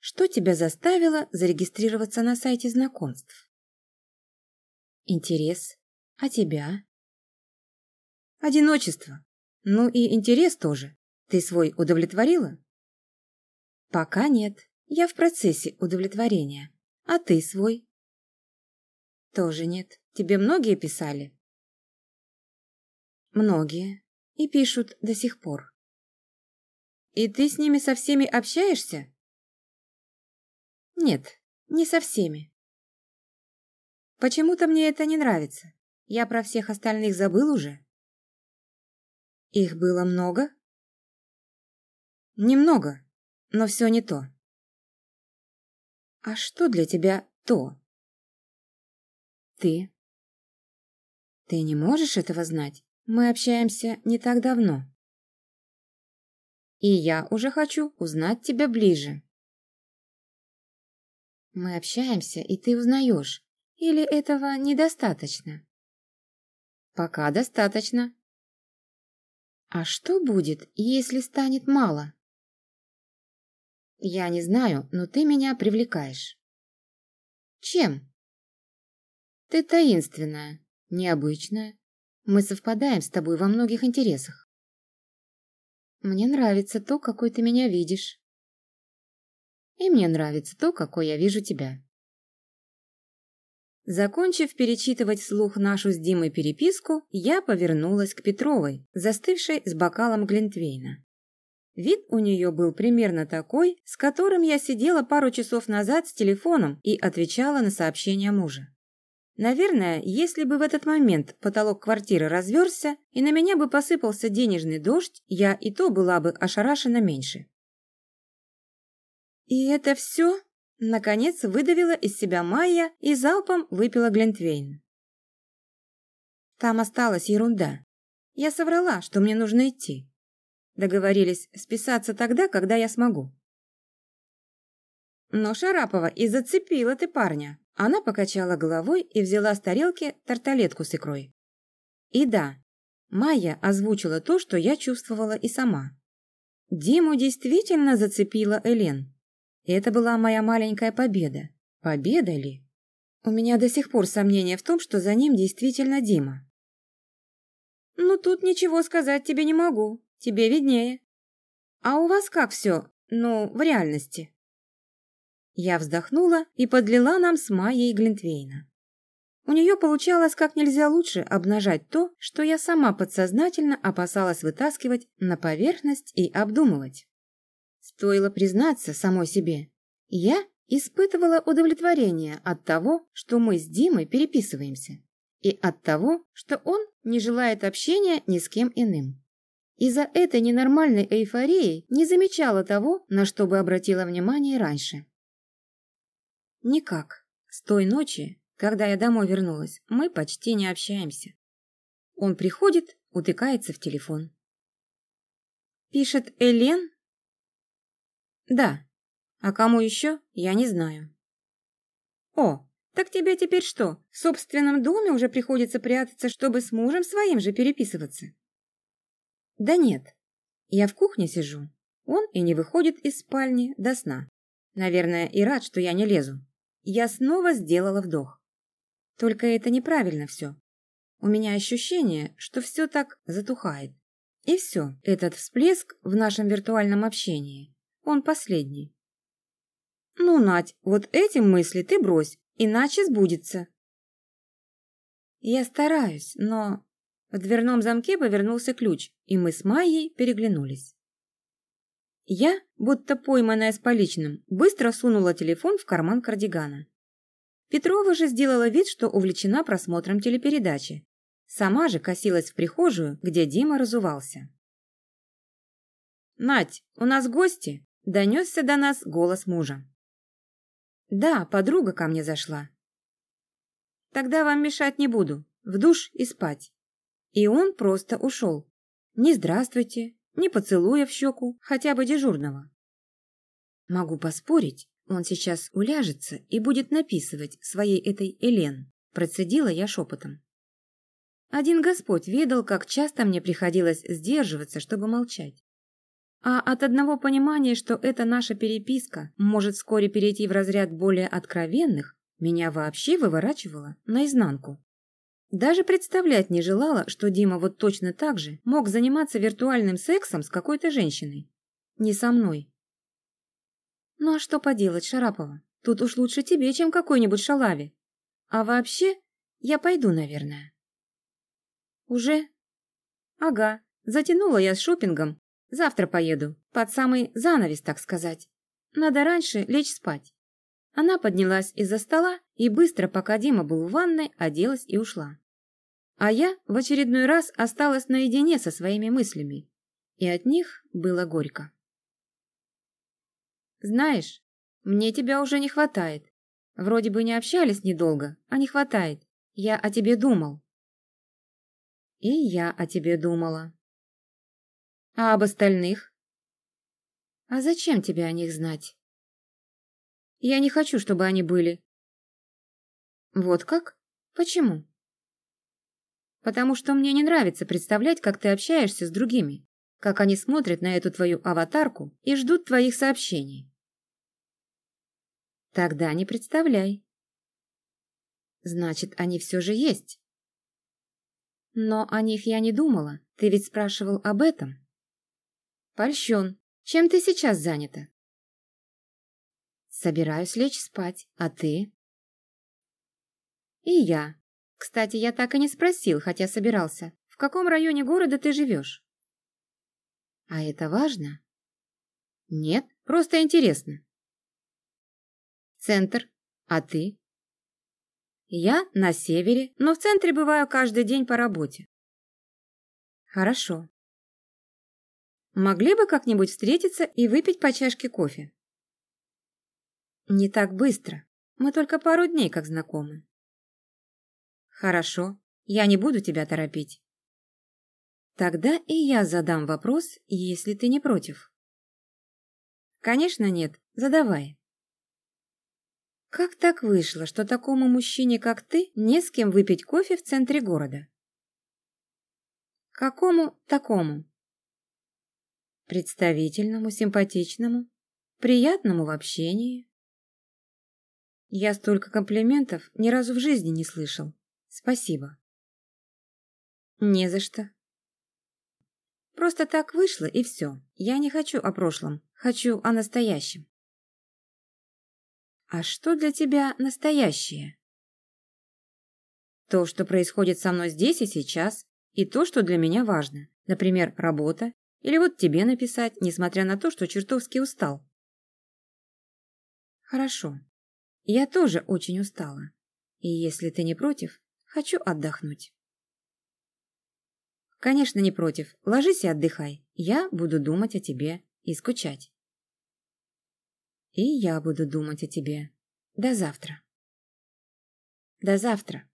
Что тебя заставило зарегистрироваться на сайте знакомств? Интерес. А тебя? Одиночество. Ну и интерес тоже. Ты свой удовлетворила? Пока нет. Я в процессе удовлетворения. А ты свой? Тоже нет. Тебе многие писали? Многие. И пишут до сих пор. И ты с ними со всеми общаешься? Нет, не со всеми. Почему-то мне это не нравится. Я про всех остальных забыл уже. Их было много? Немного, но все не то. А что для тебя то? Ты. Ты не можешь этого знать? Мы общаемся не так давно. И я уже хочу узнать тебя ближе. Мы общаемся, и ты узнаешь. Или этого недостаточно? Пока достаточно. А что будет, если станет мало? Я не знаю, но ты меня привлекаешь. Чем? Ты таинственная, необычная. Мы совпадаем с тобой во многих интересах. Мне нравится то, какой ты меня видишь. И мне нравится то, какой я вижу тебя. Закончив перечитывать вслух нашу с Димой переписку, я повернулась к Петровой, застывшей с бокалом Глинтвейна. Вид у нее был примерно такой, с которым я сидела пару часов назад с телефоном и отвечала на сообщения мужа. Наверное, если бы в этот момент потолок квартиры разверся и на меня бы посыпался денежный дождь, я и то была бы ошарашена меньше. «И это все?» – наконец выдавила из себя Майя и залпом выпила Глинтвейн. Там осталась ерунда. Я соврала, что мне нужно идти. Договорились списаться тогда, когда я смогу. Но Шарапова и зацепила ты парня. Она покачала головой и взяла с тарелки тарталетку с икрой. И да, Майя озвучила то, что я чувствовала и сама. Диму действительно зацепила Элен. Это была моя маленькая победа. Победа ли? У меня до сих пор сомнения в том, что за ним действительно Дима. Ну, тут ничего сказать тебе не могу. Тебе виднее. А у вас как все, ну, в реальности? Я вздохнула и подлила нам с Майей Глинтвейна. У нее получалось как нельзя лучше обнажать то, что я сама подсознательно опасалась вытаскивать на поверхность и обдумывать. Стоило признаться самой себе. Я испытывала удовлетворение от того, что мы с Димой переписываемся, и от того, что он не желает общения ни с кем иным. Из-за этой ненормальной эйфории не замечала того, на что бы обратила внимание раньше. Никак. С той ночи, когда я домой вернулась, мы почти не общаемся. Он приходит, утыкается в телефон. Пишет Элен? Да. А кому еще, я не знаю. О, так тебе теперь что, в собственном доме уже приходится прятаться, чтобы с мужем своим же переписываться? Да нет. Я в кухне сижу. Он и не выходит из спальни до сна. Наверное, и рад, что я не лезу. Я снова сделала вдох. Только это неправильно все. У меня ощущение, что все так затухает. И все, этот всплеск в нашем виртуальном общении, он последний. Ну, Надь, вот эти мысли ты брось, иначе сбудется. Я стараюсь, но... В дверном замке повернулся ключ, и мы с Майей переглянулись. Я, будто пойманная с поличным, быстро сунула телефон в карман кардигана. Петрова же сделала вид, что увлечена просмотром телепередачи. Сама же косилась в прихожую, где Дима разувался. «Надь, у нас гости!» – донесся до нас голос мужа. «Да, подруга ко мне зашла». «Тогда вам мешать не буду. В душ и спать». И он просто ушел. Не здравствуйте, не поцелуя в щеку, хотя бы дежурного. Могу поспорить, он сейчас уляжется и будет написывать своей этой Элен, процедила я шепотом. Один Господь ведал, как часто мне приходилось сдерживаться, чтобы молчать. А от одного понимания, что эта наша переписка может вскоре перейти в разряд более откровенных, меня вообще выворачивало наизнанку. Даже представлять не желала, что Дима вот точно так же мог заниматься виртуальным сексом с какой-то женщиной. Не со мной. Ну а что поделать, Шарапова? Тут уж лучше тебе, чем какой-нибудь шалаве. А вообще, я пойду, наверное. Уже? Ага, затянула я с шопингом. Завтра поеду, под самый занавес, так сказать. Надо раньше лечь спать. Она поднялась из-за стола и быстро, пока Дима был в ванной, оделась и ушла. А я в очередной раз осталась наедине со своими мыслями, и от них было горько. «Знаешь, мне тебя уже не хватает. Вроде бы не общались недолго, а не хватает. Я о тебе думал». «И я о тебе думала». «А об остальных?» «А зачем тебе о них знать?» Я не хочу, чтобы они были. Вот как? Почему? Потому что мне не нравится представлять, как ты общаешься с другими, как они смотрят на эту твою аватарку и ждут твоих сообщений. Тогда не представляй. Значит, они все же есть. Но о них я не думала. Ты ведь спрашивал об этом. Польщен. Чем ты сейчас занята? Собираюсь лечь спать, а ты? И я. Кстати, я так и не спросил, хотя собирался. В каком районе города ты живешь? А это важно? Нет, просто интересно. Центр. А ты? Я на севере, но в центре бываю каждый день по работе. Хорошо. Могли бы как-нибудь встретиться и выпить по чашке кофе? Не так быстро. Мы только пару дней как знакомы. Хорошо, я не буду тебя торопить. Тогда и я задам вопрос, если ты не против. Конечно, нет. Задавай. Как так вышло, что такому мужчине, как ты, не с кем выпить кофе в центре города? Какому такому? Представительному, симпатичному, приятному в общении, я столько комплиментов ни разу в жизни не слышал. Спасибо. Не за что. Просто так вышло, и все. Я не хочу о прошлом, хочу о настоящем. А что для тебя настоящее? То, что происходит со мной здесь и сейчас, и то, что для меня важно. Например, работа, или вот тебе написать, несмотря на то, что чертовски устал. Хорошо. Я тоже очень устала. И если ты не против, хочу отдохнуть. Конечно, не против. Ложись и отдыхай. Я буду думать о тебе и скучать. И я буду думать о тебе. До завтра. До завтра.